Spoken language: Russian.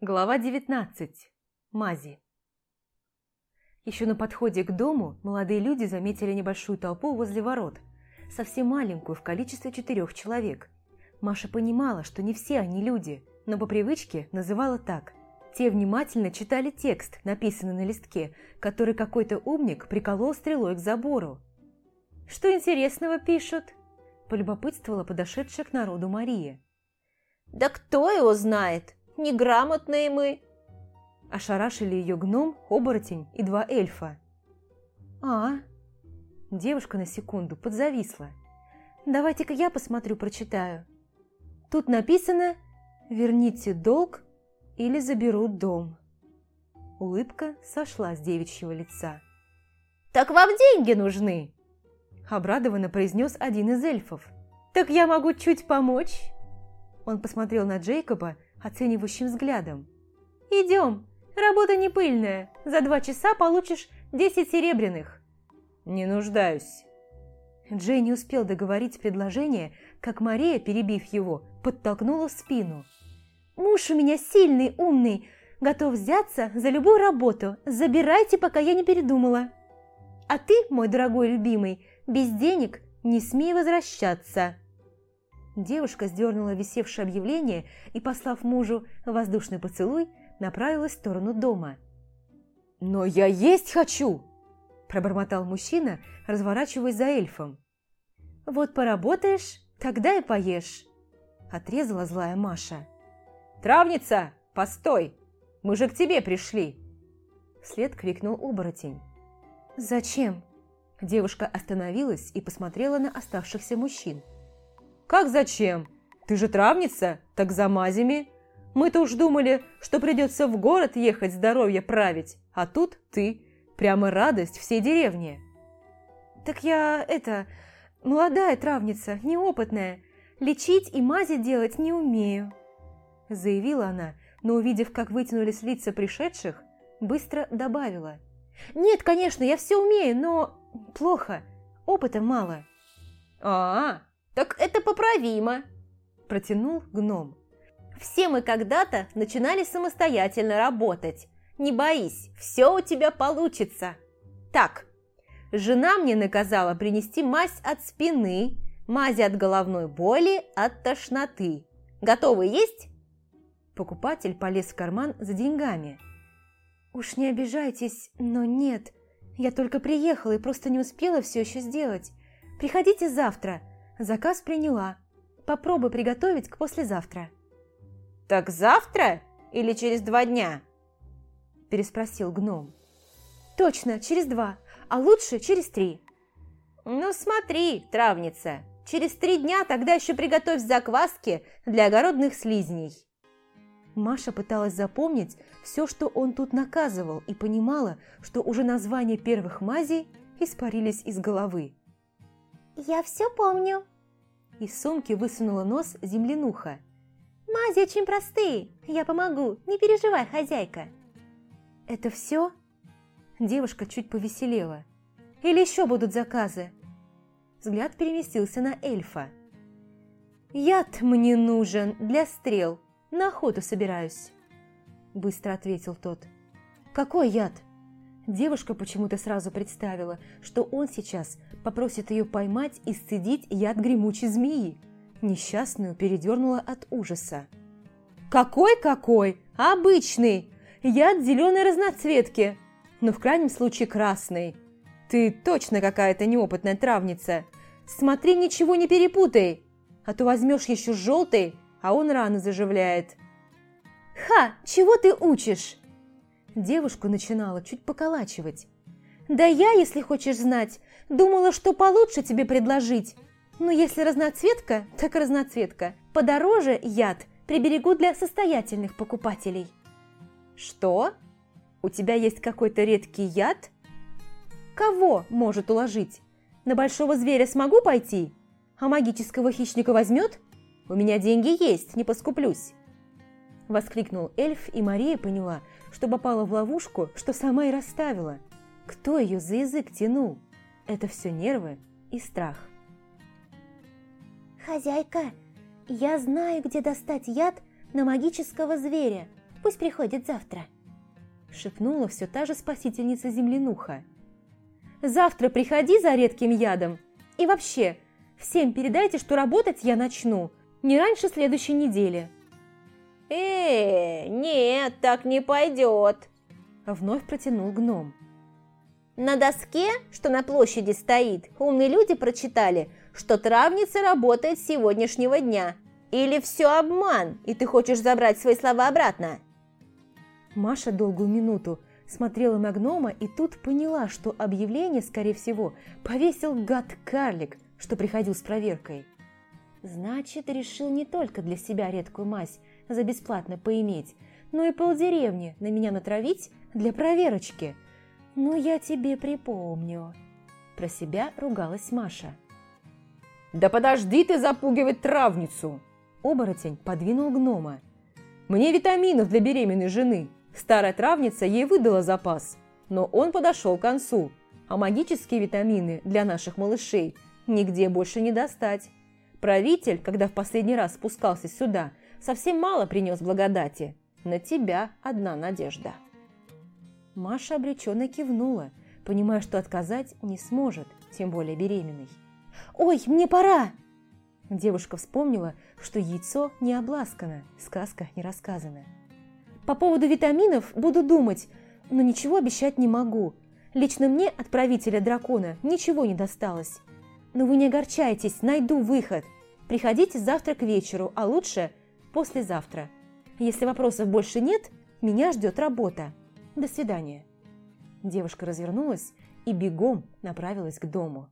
Глава 19. Мази. Еще на подходе к дому молодые люди заметили небольшую толпу возле ворот, совсем маленькую в количестве четырех человек. Маша понимала, что не все они люди, но по привычке называла так. Те внимательно читали текст, написанный на листке, который какой-то умник приколол стрелой к забору. «Что интересного пишут?» – полюбопытствовала подошедшая к народу Мария. «Да кто его знает? Неграмотные мы!» Ошарашили ее гном, оборотень и два эльфа. «А?» Девушка на секунду подзависла. «Давайте-ка я посмотрю, прочитаю. Тут написано «Верните долг или заберут дом». Улыбка сошла с девичьего лица. «Так вам деньги нужны!» Обрадованно произнес один из эльфов. «Так я могу чуть помочь?» Он посмотрел на Джейкоба оценивающим взглядом. «Идем, работа не пыльная, за два часа получишь десять серебряных». «Не нуждаюсь». Джей не успел договорить предложение, как Мария, перебив его, подтолкнула в спину. «Муж у меня сильный, умный, готов взяться за любую работу, забирайте, пока я не передумала. А ты, мой дорогой любимый, без денег не смей возвращаться». Девушка сдернула висевшее объявление и, послав мужу воздушный поцелуй, направилась в сторону дома. «Но я есть хочу!» – пробормотал мужчина, разворачиваясь за эльфом. «Вот поработаешь, тогда и поешь», – отрезала злая Маша. «Травница, постой! Мы же к тебе пришли!» Вслед крикнул оборотень. «Зачем?» Девушка остановилась и посмотрела на оставшихся мужчин. «Как зачем? Ты же травница, так за мазями. Мы-то уж думали, что придется в город ехать здоровье править, а тут ты. Прямо радость всей деревни». «Так я, это, молодая травница, неопытная. Лечить и мази делать не умею», – заявила она, но, увидев, как вытянулись лица пришедших, быстро добавила. «Нет, конечно, я все умею, но плохо, опыта мало». «А, -а «Так это поправимо», – протянул гном. «Все мы когда-то начинали самостоятельно работать. Не боись, все у тебя получится. Так, жена мне наказала принести мазь от спины, мази от головной боли, от тошноты. Готовы есть?» Покупатель полез в карман за деньгами. «Уж не обижайтесь, но нет. Я только приехала и просто не успела все еще сделать. Приходите завтра. Заказ приняла. Попробуй приготовить к послезавтра. «Так завтра или через два дня?» Переспросил гном. «Точно, через два, а лучше через три». «Ну смотри, травница, через три дня тогда еще приготовь закваски для огородных слизней». Маша пыталась запомнить все, что он тут наказывал, и понимала, что уже названия первых мазей испарились из головы. «Я все помню». Из сумки высунула нос землянуха. «Мази очень простые. Я помогу. Не переживай, хозяйка». «Это все?» Девушка чуть повеселела. «Или еще будут заказы?» Взгляд переместился на эльфа. «Яд мне нужен для стрел. На охоту собираюсь», – быстро ответил тот. «Какой яд?» Девушка почему-то сразу представила, что он сейчас попросит ее поймать и сцедить яд гремучей змеи. Несчастную передернула от ужаса. «Какой-какой? Обычный! Яд зеленой разноцветки, но в крайнем случае красный. Ты точно какая-то неопытная травница. Смотри, ничего не перепутай, а то возьмешь еще желтый, а он рано заживляет». «Ха, чего ты учишь?» Девушку начинала чуть поколачивать. «Да я, если хочешь знать, думала, что получше тебе предложить. Но если разноцветка, так разноцветка. Подороже яд приберегу для состоятельных покупателей». «Что? У тебя есть какой-то редкий яд?» «Кого может уложить? На большого зверя смогу пойти? А магического хищника возьмет? У меня деньги есть, не поскуплюсь». Воскликнул эльф, и Мария поняла, что попала в ловушку, что сама и расставила. Кто ее за язык тянул? Это все нервы и страх. «Хозяйка, я знаю, где достать яд на магического зверя. Пусть приходит завтра. Шепнула все та же спасительница землянуха. Завтра приходи за редким ядом. И вообще, всем передайте, что работать я начну не раньше следующей недели. Э, нет, так не пойдет. Вновь протянул гном. На доске, что на площади стоит, умные люди прочитали, что травница работает с сегодняшнего дня. Или все обман, и ты хочешь забрать свои слова обратно? Маша долгую минуту смотрела на гнома и тут поняла, что объявление, скорее всего, повесил гад-карлик, что приходил с проверкой. Значит, решил не только для себя редкую мазь за бесплатно поиметь, но и полдеревни на меня натравить для проверочки. Ну, я тебе припомню. Про себя ругалась Маша. «Да подожди ты запугивать травницу!» Оборотень подвинул гнома. «Мне витаминов для беременной жены. Старая травница ей выдала запас, но он подошел к концу, а магические витамины для наших малышей нигде больше не достать. Правитель, когда в последний раз спускался сюда, совсем мало принес благодати. На тебя одна надежда». Маша обреченно кивнула, понимая, что отказать не сможет, тем более беременной. «Ой, мне пора!» Девушка вспомнила, что яйцо не обласкано, сказка не рассказана. По поводу витаминов буду думать, но ничего обещать не могу. Лично мне от правителя дракона ничего не досталось. Но вы не огорчайтесь, найду выход. Приходите завтра к вечеру, а лучше послезавтра. Если вопросов больше нет, меня ждет работа. До свидания. Девушка развернулась и бегом направилась к дому.